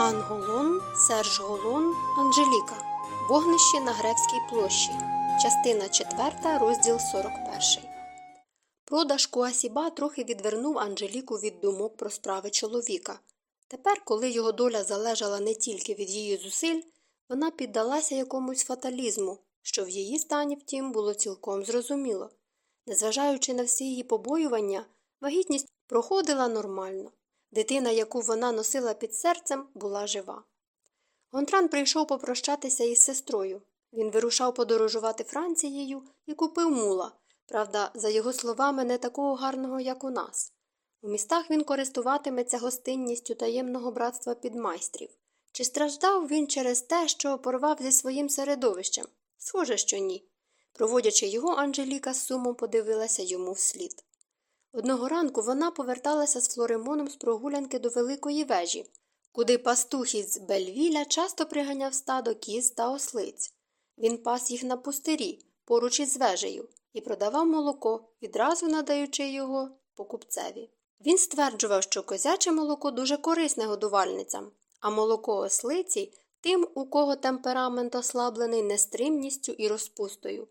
Анголон, Серж Голон, Анжеліка. Вогнище на Грецькій площі. Частина 4, розділ 41. Продаж Куасіба трохи відвернув Анжеліку від думок про справи чоловіка. Тепер, коли його доля залежала не тільки від її зусиль, вона піддалася якомусь фаталізму, що в її стані, втім, було цілком зрозуміло. Незважаючи на всі її побоювання, вагітність проходила нормально. Дитина, яку вона носила під серцем, була жива. Гонтран прийшов попрощатися із сестрою. Він вирушав подорожувати Францією і купив мула. Правда, за його словами, не такого гарного, як у нас. У містах він користуватиметься гостинністю таємного братства підмайстрів. Чи страждав він через те, що порвав зі своїм середовищем? Схоже, що ні. Проводячи його, Анжеліка з сумом подивилася йому вслід. Одного ранку вона поверталася з Флоремоном з прогулянки до великої вежі, куди пастух із Бельвіля часто приганяв стадо кіз та ослиць. Він пас їх на пустирі, поруч із вежею, і продавав молоко, відразу надаючи його покупцеві. Він стверджував, що козяче молоко дуже корисне годувальницям, а молоко ослиці тим, у кого темперамент ослаблений нестримністю і розпустою.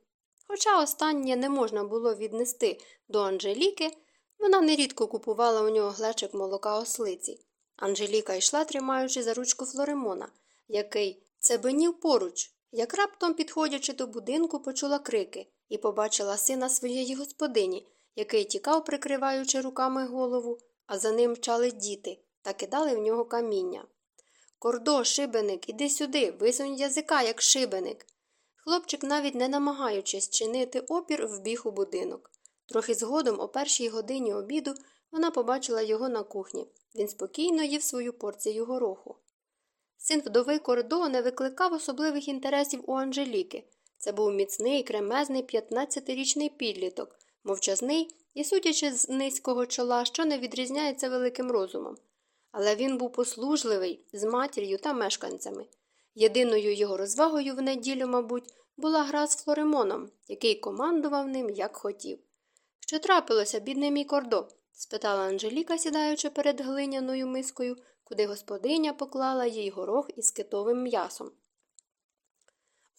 Хоча останнє не можна було віднести до Анжеліки, вона нерідко купувала у нього глечик молока ослиці. Анжеліка йшла, тримаючи за ручку Флоремона, який цебенів поруч, як раптом, підходячи до будинку, почула крики і побачила сина своєї господині, який тікав, прикриваючи руками голову, а за ним мчали діти та кидали в нього каміння. Кордо, шибеник, іди сюди, висунь язика, як шибеник. Хлопчик, навіть не намагаючись чинити опір, вбіг у будинок. Трохи згодом, о першій годині обіду, вона побачила його на кухні. Він спокійно їв свою порцію гороху. Син вдови Кордо не викликав особливих інтересів у Анжеліки. Це був міцний, кремезний 15-річний підліток, мовчазний і, судячи з низького чола, що не відрізняється великим розумом. Але він був послужливий з матір'ю та мешканцями. Єдиною його розвагою в неділю, мабуть, була гра з Флоремоном, який командував ним, як хотів. Що трапилося, бідний мій кордо? спитала Анжеліка, сідаючи перед глиняною мискою, куди господиня поклала їй горох із китовим м'ясом.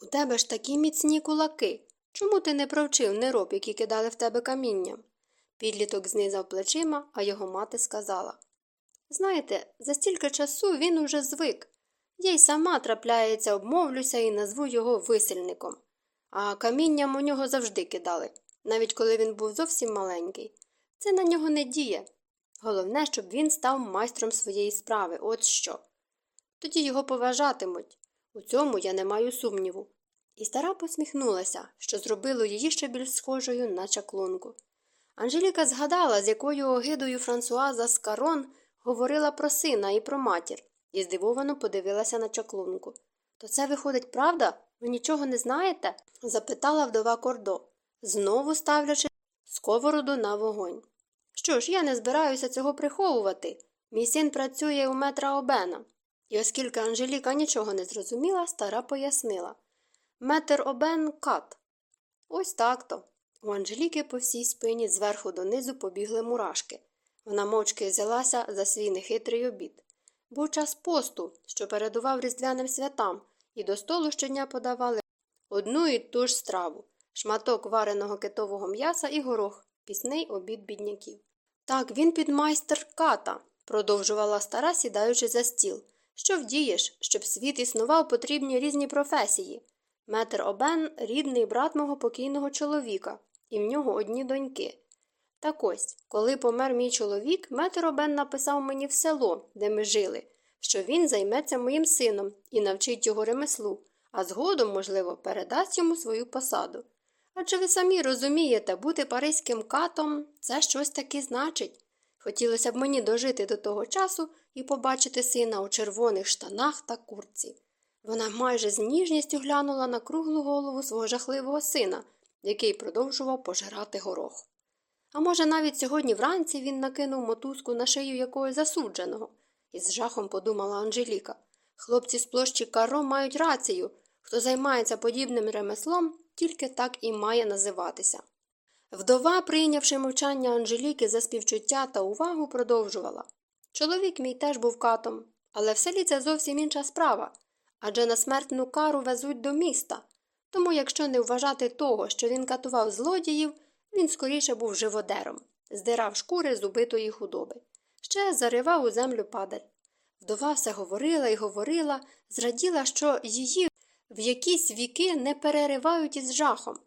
У тебе ж такі міцні кулаки. Чому ти не провчив нероб, які кидали в тебе камінням? Підліток знизав плечима, а його мати сказала Знаєте, за стільки часу він уже звик. Я й сама трапляється, обмовлюся і назву його висельником. А камінням у нього завжди кидали, навіть коли він був зовсім маленький. Це на нього не діє. Головне, щоб він став майстром своєї справи, от що. Тоді його поважатимуть. У цьому я не маю сумніву. І стара посміхнулася, що зробило її ще більш схожою на чаклунку. Анжеліка згадала, з якою огидою Франсуаза Скарон говорила про сина і про матір, і здивовано подивилася на чаклунку. То це виходить, правда? Ви нічого не знаєте? запитала вдова Кордо, знову ставлячи сковороду на вогонь. Що ж, я не збираюся цього приховувати. Мій син працює у метра Обена. І оскільки Анжеліка нічого не зрозуміла, стара пояснила Метр Обен кат. Ось так то. У Анжеліки по всій спині зверху донизу побігли мурашки. Вона мовчки взялася за свій нехитрий обід. Був час посту, що передував різдвяним святам, і до столу щодня подавали одну і ту ж страву шматок вареного китового м'яса і горох, пісний обід бідняків. Так, він підмайстер ката, продовжувала стара, сідаючи за стіл. Що вдієш, щоб світ існував потрібні різні професії. Метр Обен рідний брат мого покійного чоловіка, і в нього одні доньки. Так ось, коли помер мій чоловік, метр Обен написав мені в село, де ми жили, що він займеться моїм сином і навчить його ремеслу, а згодом, можливо, передасть йому свою посаду. Адже ви самі розумієте, бути паризьким катом це щось таке значить. Хотілося б мені дожити до того часу і побачити сина у червоних штанах та курці. Вона майже з ніжністю глянула на круглу голову свого жахливого сина, який продовжував пожирати горох. А може, навіть сьогодні вранці він накинув мотузку на шию якогось засудженого, із жахом подумала Анжеліка. Хлопці з площі Каро мають рацію. Хто займається подібним ремеслом, тільки так і має називатися. Вдова, прийнявши мовчання Анжеліки за співчуття та увагу, продовжувала Чоловік мій теж був катом, Але в селі це зовсім інша справа адже на смертну кару везуть до міста. Тому, якщо не вважати того, що він катував злодіїв, він скоріше був живодером, здирав шкури з убитої худоби, ще заривав у землю падаль. Вдова все говорила і говорила, зраділа, що її в якісь віки не переривають із жахом.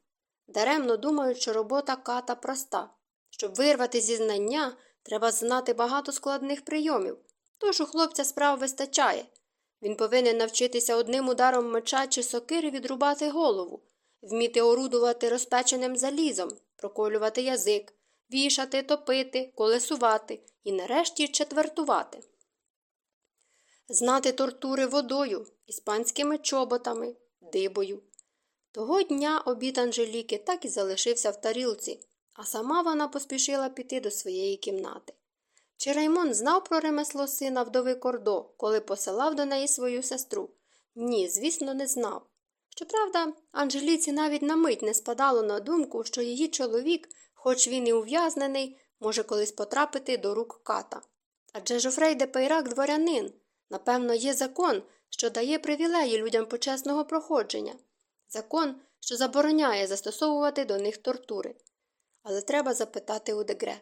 Даремно думають, що робота ката проста. Щоб вирвати зі знання, треба знати багато складних прийомів. Тож у хлопця справ вистачає. Він повинен навчитися одним ударом меча чи сокири відрубати голову, вміти орудувати розпеченим залізом, проколювати язик, вішати, топити, колесувати і нарешті четвертувати. Знати тортури водою, іспанськими чоботами, дибою. Того дня обід Анжеліки так і залишився в тарілці, а сама вона поспішила піти до своєї кімнати. Чи Раймон знав про ремесло сина вдови Кордо, коли посилав до неї свою сестру? Ні, звісно, не знав. Щоправда, Анжеліці навіть на мить не спадало на думку, що її чоловік, хоч він і ув'язнений, може колись потрапити до рук ката. Адже Жофрей де Пейрак дворянин. Напевно, є закон, що дає привілеї людям почесного проходження, закон, що забороняє застосовувати до них тортури. Але треба запитати у дегре.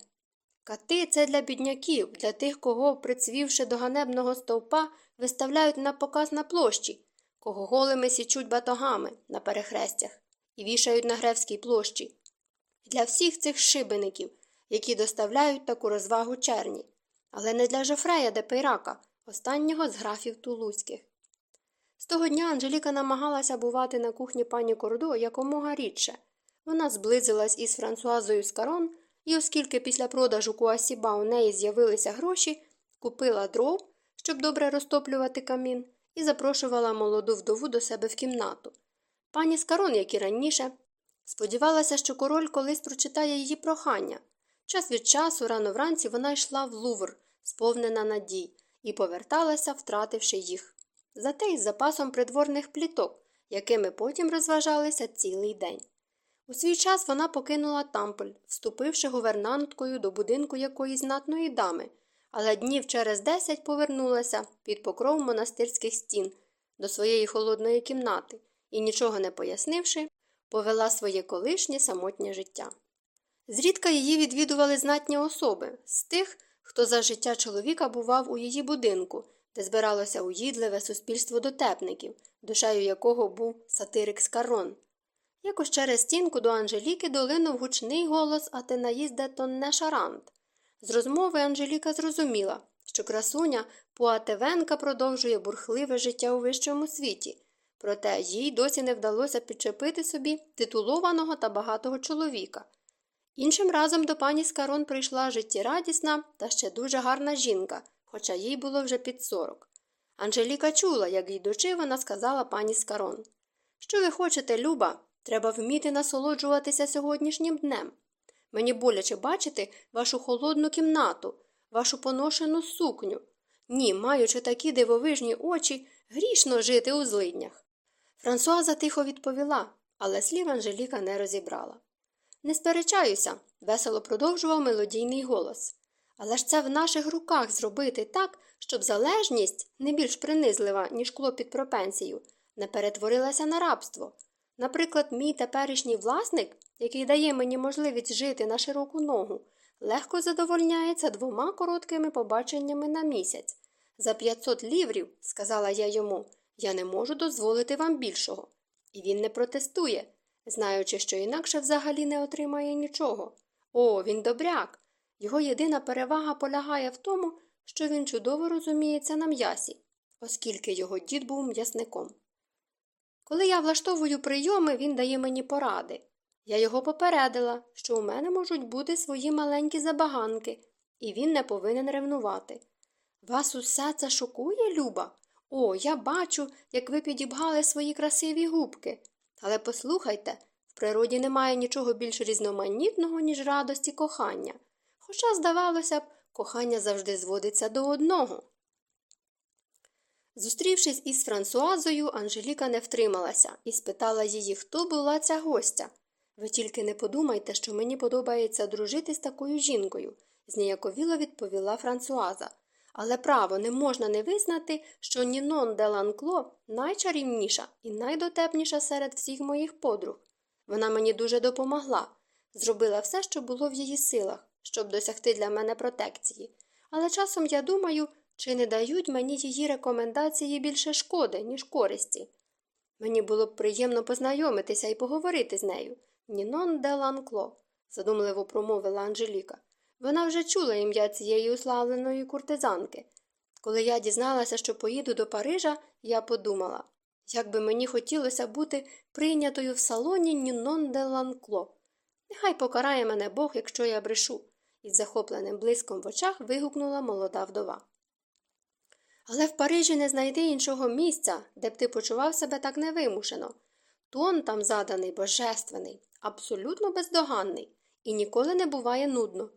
Кати це для бідняків, для тих, кого, прицвівши до ганебного стовпа, виставляють на показ на площі, кого голими січуть батогами на перехрестях і вішають на Гревській площі. Для всіх цих шибеників, які доставляють таку розвагу черні, але не для Жофрея де Пейрака, останнього з графів тулузьких. З того дня Анжеліка намагалася бувати на кухні пані Кордо якомога рідше. Вона зблизилась із Франсуазою Скарон і, оскільки після продажу Куасіба у неї з'явилися гроші, купила дров, щоб добре розтоплювати камін, і запрошувала молоду вдову до себе в кімнату. Пані Скарон, як і раніше, сподівалася, що король колись прочитає її прохання. Час від часу, рано вранці, вона йшла в Лувр, сповнена надій, і поверталася, втративши їх. Зате із запасом придворних пліток, якими потім розважалися цілий день. У свій час вона покинула Тамполь, вступивши гувернанткою до будинку якоїсь знатної дами, але днів через десять повернулася під покров монастирських стін до своєї холодної кімнати і, нічого не пояснивши, повела своє колишнє самотнє життя. Зрідка її відвідували знатні особи з тих, хто за життя чоловіка бував у її будинку, де збиралося уїдливе суспільство дотепників, душею якого був сатирик Скарон. Якось через стінку до Анжеліки долинув гучний голос Атенаїс де Тонне Шарант. З розмови Анжеліка зрозуміла, що красуня Пуатевенка продовжує бурхливе життя у вищому світі, проте їй досі не вдалося підчепити собі титулованого та багатого чоловіка. Іншим разом до пані Скарон прийшла життєрадісна та ще дуже гарна жінка, хоча їй було вже під сорок. Анжеліка чула, як йдучи, вона сказала пані Скарон Що ви хочете, Люба? Треба вміти насолоджуватися сьогоднішнім днем. Мені боляче бачити вашу холодну кімнату, вашу поношену сукню. Ні, маючи такі дивовижні очі, грішно жити у злиднях. Франсуаза тихо відповіла, але слів Анжеліка не розібрала. Не сперечаюся, весело продовжував мелодійний голос. Але ж це в наших руках зробити так, щоб залежність, не більш принизлива, ніж клопіт про пенсію, не перетворилася на рабство. Наприклад, мій теперішній власник, який дає мені можливість жити на широку ногу, легко задовольняється двома короткими побаченнями на місяць. За 500 ліврів, сказала я йому, я не можу дозволити вам більшого. І він не протестує, знаючи, що інакше взагалі не отримає нічого. О, він добряк. Його єдина перевага полягає в тому, що він чудово розуміється на м'ясі, оскільки його дід був м'ясником. Коли я влаштовую прийоми, він дає мені поради. Я його попередила, що у мене можуть бути свої маленькі забаганки, і він не повинен ревнувати. Вас усе це шокує, Люба? О, я бачу, як ви підібгали свої красиві губки. Але послухайте, в природі немає нічого більш різноманітного, ніж радості кохання. Хоча, здавалося б, кохання завжди зводиться до одного. Зустрівшись із Франсуазою, Анжеліка не втрималася і спитала її, хто була ця гостя. Ви тільки не подумайте, що мені подобається дружити з такою жінкою, зніяковіло відповіла Франсуаза. Але право не можна не визнати, що Нінон де Ланкло найчарівніша і найдотепніша серед всіх моїх подруг. Вона мені дуже допомогла, зробила все, що було в її силах, щоб досягти для мене протекції. Але часом я думаю, чи не дають мені її рекомендації більше шкоди, ніж користі. Мені було б приємно познайомитися і поговорити з нею. Нінон де Ланкло, задумливо промовила Анжеліка. Вона вже чула ім'я цієї уславленої куртизанки. Коли я дізналася, що поїду до Парижа, я подумала, як би мені хотілося бути прийнятою в салоні Нінон де Ланкло. Нехай покарає мене Бог, якщо я брешу, із захопленим блиском в очах вигукнула молода вдова. Але в Парижі не знайди іншого місця, де б ти почував себе так невимушено. Тон там заданий божественний, абсолютно бездоганний, і ніколи не буває нудно.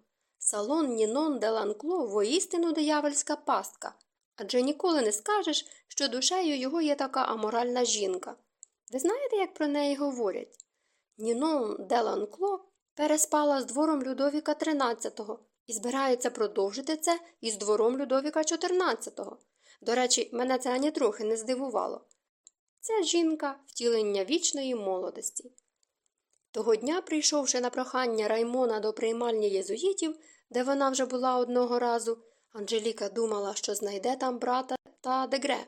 Салон Нінон де Ланкло воістину диявольська пастка, адже ніколи не скажеш, що душею його є така аморальна жінка. Ви знаєте, як про неї говорять? Нінон де Ланкло переспала з двором Людовіка XIII і збирається продовжити це із двором Людовіка XIV. До речі, мене це ані трохи не здивувало. Це жінка втілення вічної молодості. Того дня, прийшовши на прохання Раймона до приймальні єзуїтів, де вона вже була одного разу, Анжеліка думала, що знайде там брата та дегре,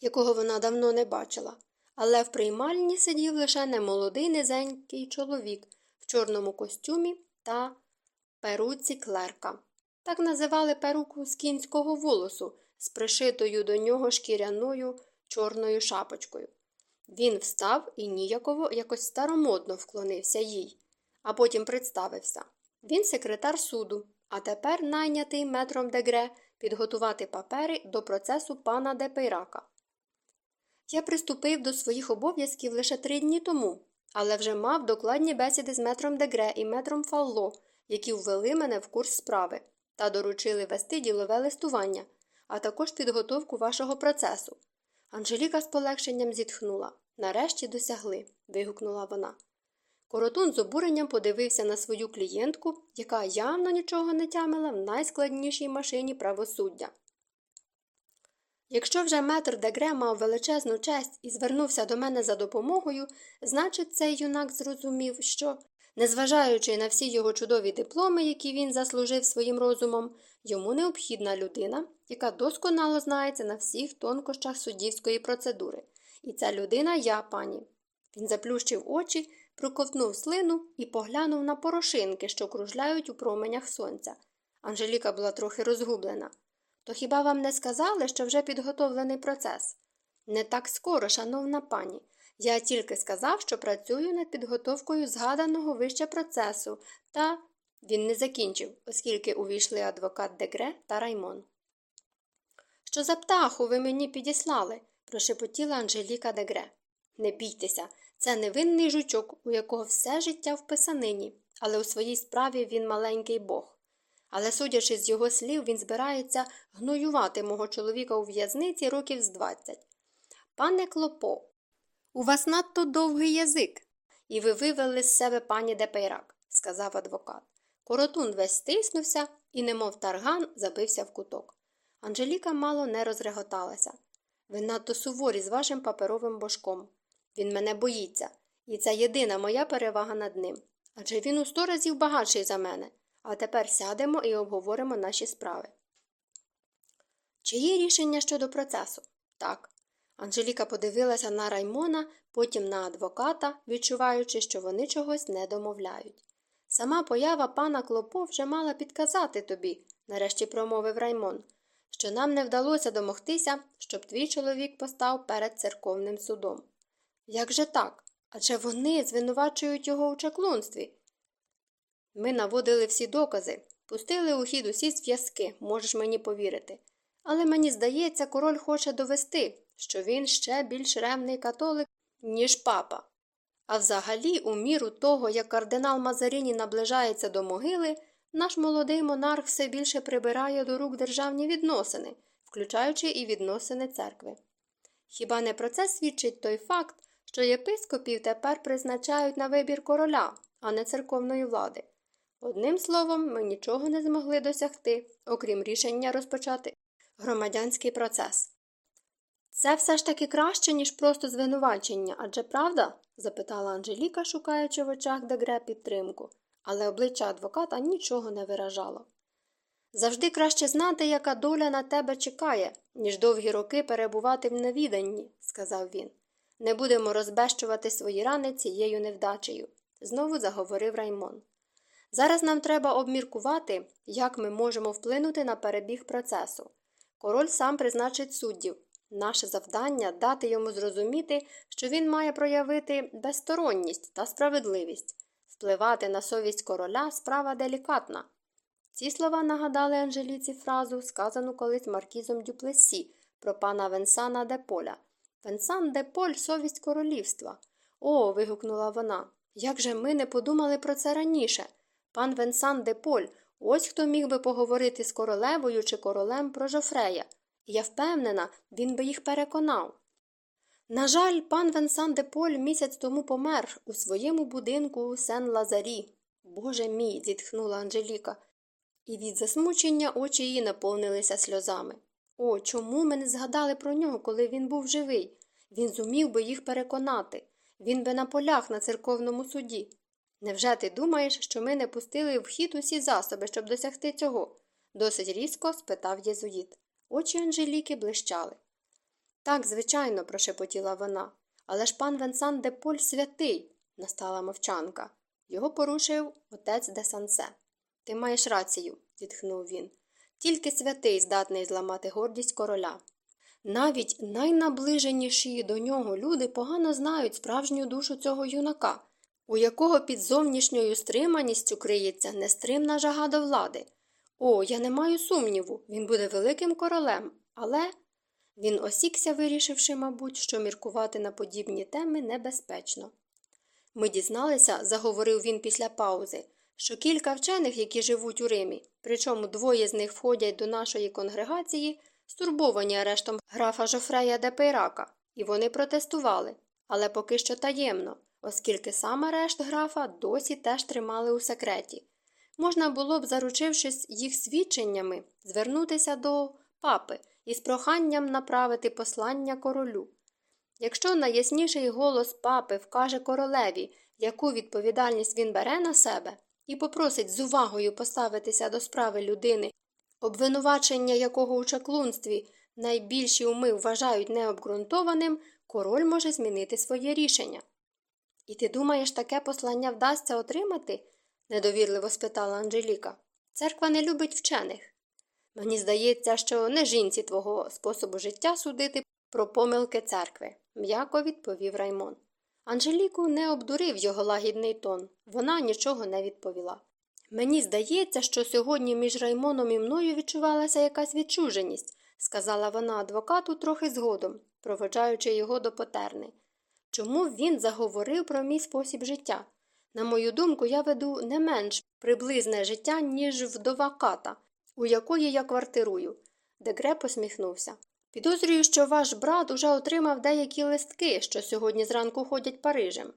якого вона давно не бачила. Але в приймальні сидів лише немолодий низенький чоловік в чорному костюмі та перуці клерка. Так називали перуку з кінського волосу з пришитою до нього шкіряною чорною шапочкою. Він встав і ніяково якось старомодно вклонився їй, а потім представився. Він секретар суду, а тепер найнятий метром дегре підготувати папери до процесу пана де Пейрака. Я приступив до своїх обов'язків лише три дні тому, але вже мав докладні бесіди з метром Дегре і метром Фалло, які ввели мене в курс справи та доручили вести ділове листування, а також підготовку вашого процесу. Анжеліка з полегшенням зітхнула. Нарешті досягли. вигукнула вона. Коротун з обуренням подивився на свою клієнтку, яка явно нічого не тямила в найскладнішій машині правосуддя. Якщо вже метр Дегре мав величезну честь і звернувся до мене за допомогою, значить, цей юнак зрозумів, що, незважаючи на всі його чудові дипломи, які він заслужив своїм розумом, йому необхідна людина, яка досконало знається на всіх тонкощах суддівської процедури. І ця людина я, пані. Він заплющив очі, проковтнув слину і поглянув на порошинки, що кружляють у променях сонця. Анжеліка була трохи розгублена. То хіба вам не сказали, що вже підготовлений процес? Не так скоро, шановна пані. Я тільки сказав, що працюю над підготовкою згаданого вище процесу, та він не закінчив, оскільки увійшли адвокат Дегре та Раймон. Що за птаху ви мені підіслали? прошепотіла Анжеліка Дегре. Не бійтеся, це невинний жучок, у якого все життя в писанині, але у своїй справі він маленький бог. Але, судячи з його слів, він збирається гноювати мого чоловіка у в'язниці років з двадцять. Пане Клопо, у вас надто довгий язик, і ви вивели з себе пані де Пейрак, сказав адвокат. Коротун весь стиснувся і, немов тарган, забився в куток. Анжеліка мало не розреготалася. Ви надто суворі з вашим паперовим божком. Він мене боїться, і це єдина моя перевага над ним. Адже він у сто разів багатший за мене. А тепер сядемо і обговоримо наші справи. Чи є рішення щодо процесу? Так. Анжеліка подивилася на Раймона, потім на адвоката, відчуваючи, що вони чогось не домовляють. Сама поява пана Клопо вже мала підказати тобі, нарешті промовив Раймон, що нам не вдалося домогтися, щоб твій чоловік постав перед церковним судом. Як же так? Адже вони звинувачують його у чаклунстві. Ми наводили всі докази, пустили у хід усі зв'язки, можеш мені повірити. Але мені здається, король хоче довести, що він ще більш ревний католик, ніж папа. А взагалі, у міру того, як кардинал Мазаріні наближається до могили, наш молодий монарх все більше прибирає до рук державні відносини, включаючи і відносини церкви. Хіба не про це свідчить той факт, що єпископів тепер призначають на вибір короля, а не церковної влади? Одним словом, ми нічого не змогли досягти, окрім рішення розпочати Громадянський процес. Це все ж таки краще, ніж просто звинувачення, адже правда? запитала Анжеліка, шукаючи в очах Дегре підтримку, але обличчя адвоката нічого не виражало. Завжди краще знати, яка доля на тебе чекає, ніж довгі роки перебувати в невіданні, сказав він. Не будемо розбещувати свої рани цією невдачею, знову заговорив Раймон. Зараз нам треба обміркувати, як ми можемо вплинути на перебіг процесу. Король сам призначить суддів. Наше завдання дати йому зрозуміти, що він має проявити безсторонність та справедливість, впливати на совість короля справа делікатна. Ці слова нагадали Анжеліці фразу, сказану колись маркізом Дюплесі про пана Венсана де Поля. Венсан де Поль совість королівства. О. вигукнула вона. Як же ми не подумали про це раніше? Пан Венсан де Поль, ось хто міг би поговорити з королевою чи королем про Жофрея. Я впевнена, він би їх переконав. На жаль, пан Венсан де Поль місяць тому помер у своєму будинку у Сен Лазарі. Боже мій, зітхнула Анжеліка, і від засмучення очі її наповнилися сльозами. О, чому ми не згадали про нього, коли він був живий? Він зумів би їх переконати. Він би наполяг на церковному суді. Невже ти думаєш, що ми не пустили в хід усі засоби, щоб досягти цього? досить різко спитав єзуїт. Очі Анжеліки блищали. Так, звичайно, прошепотіла вона. Але ж пан Венсан де Поль святий, настала мовчанка. Його порушив отець де Сансе. Ти маєш рацію, зітхнув він. Тільки святий здатний зламати гордість короля. Навіть найнаближеніші до нього люди погано знають справжню душу цього юнака, у якого під зовнішньою стриманістю криється нестримна жага до влади. О, я не маю сумніву, він буде великим королем, але. Він осікся, вирішивши, мабуть, що міркувати на подібні теми небезпечно. Ми дізналися, заговорив він після паузи, що кілька вчених, які живуть у Римі, причому двоє з них входять до нашої конгрегації, стурбовані арештом графа Жофрея де Пейрака, і вони протестували, але поки що таємно, оскільки сам арешт графа досі теж тримали у секреті. Можна було б, заручившись їх свідченнями, звернутися до папи із проханням направити послання королю. Якщо найясніший голос папи вкаже королеві, яку відповідальність він бере на себе, і попросить з увагою поставитися до справи людини, обвинувачення якого у чаклунстві найбільші уми вважають необґрунтованим, король може змінити своє рішення. І ти думаєш, таке послання вдасться отримати? недовірливо спитала Анжеліка. Церква не любить вчених. Мені здається, що не жінці твого способу життя судити про помилки церкви, м'яко відповів Раймон. Анжеліку не обдурив його лагідний тон, вона нічого не відповіла. Мені здається, що сьогодні між Раймоном і мною відчувалася якась відчуженість, сказала вона адвокату трохи згодом, проводжаючи його до потерни. Чому він заговорив про мій спосіб життя? На мою думку, я веду не менш приблизне життя, ніж вдова ката, у якої я квартирую. Дегре посміхнувся. Підозрюю, що ваш брат уже отримав деякі листки, що сьогодні зранку ходять Парижем.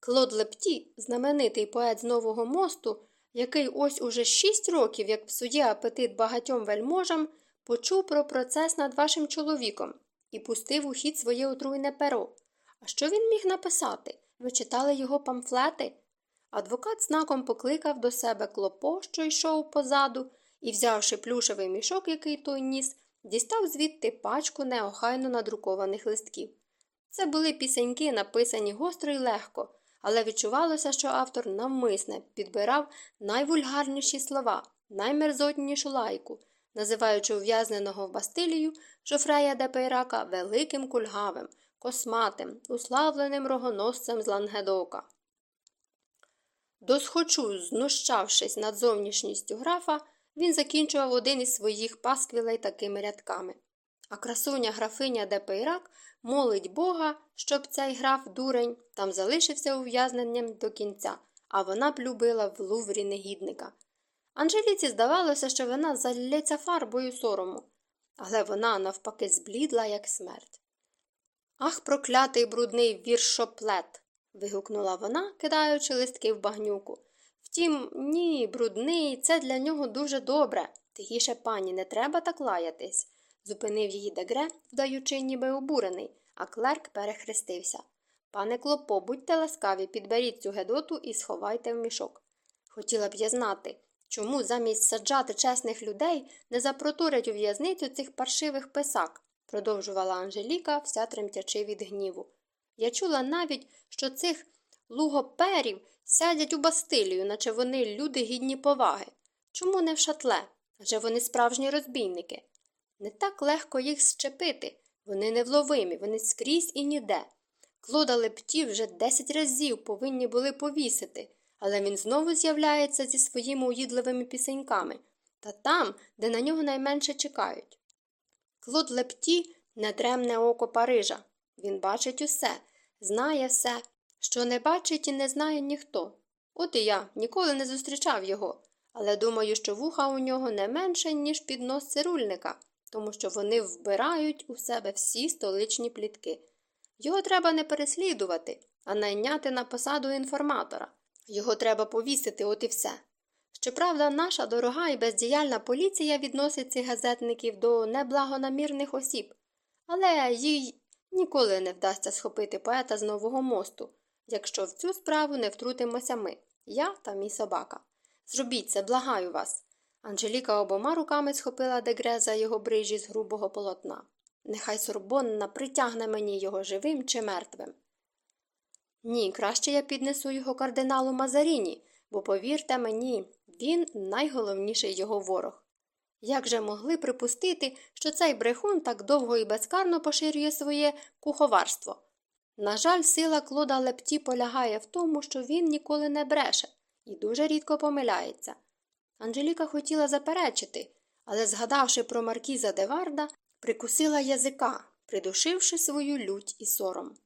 Клод Лепті, знаменитий поет з Нового мосту, який ось уже шість років, як псує апетит багатьом вельможам, почув про процес над вашим чоловіком і пустив у хід своє отруйне перо. А що він міг написати? Ви читали його памфлети? Адвокат знаком покликав до себе клопо, що йшов позаду, і, взявши плюшевий мішок, який той ніс, дістав звідти пачку неохайно надрукованих листків. Це були пісеньки, написані гостро і легко, але відчувалося, що автор навмисне підбирав найвульгарніші слова, наймерзотнішу лайку, називаючи ув'язненого в Бастилію Жофрея де Пейрака великим кульгавим, косматим, уславленим рогоносцем з Лангедока. Досхочу, знущавшись над зовнішністю графа, він закінчував один із своїх пасквілей такими рядками. А красуня графиня де Пейрак молить Бога, щоб цей граф дурень там залишився ув'язненням до кінця, а вона б любила в луврі негідника. Анжеліці здавалося, що вона залється фарбою сорому, але вона навпаки зблідла, як смерть. Ах, проклятий брудний віршоплет. вигукнула вона, кидаючи листки в багнюку. Втім, ні, брудний, це для нього дуже добре. Тихіше, пані, не треба так лаятись. зупинив її дегре, вдаючи, ніби обурений, а клерк перехрестився. Пане Клопо, будьте ласкаві, підберіть цю гедоту і сховайте в мішок. Хотіла б я знати, чому замість саджати чесних людей не запроторять у в'язницю цих паршивих писак, продовжувала Анжеліка, вся тремтячи від гніву. Я чула навіть, що цих лугоперів сядять у бастилію, наче вони люди гідні поваги. Чому не в шатле? Адже вони справжні розбійники. Не так легко їх зчепити. Вони невловимі, вони скрізь і ніде. Клода Лепті вже десять разів повинні були повісити, але він знову з'являється зі своїми уїдливими пісеньками та там, де на нього найменше чекають. Клод Лепті недремне око Парижа. Він бачить усе, знає все, що не бачить і не знає ніхто. От і я ніколи не зустрічав його, але думаю, що вуха у нього не менше, ніж піднос цирульника, тому що вони вбирають у себе всі столичні плітки. Його треба не переслідувати, а найняти на посаду інформатора. Його треба повісити, от і все. Щоправда, наша дорога і бездіяльна поліція відносить цих газетників до неблагонамірних осіб, але їй ніколи не вдасться схопити поета з нового мосту, якщо в цю справу не втрутимося ми, я та мій собака. Зробіть це, благаю вас. Анжеліка обома руками схопила дегре за його брижі з грубого полотна. Нехай Сорбонна притягне мені його живим чи мертвим. Ні, краще я піднесу його кардиналу Мазаріні, бо, повірте мені, він найголовніший його ворог. Як же могли припустити, що цей брехун так довго і безкарно поширює своє куховарство? На жаль, сила Клода Лепті полягає в тому, що він ніколи не бреше і дуже рідко помиляється. Анжеліка хотіла заперечити, але, згадавши про маркіза Деварда, прикусила язика, придушивши свою лють і сором.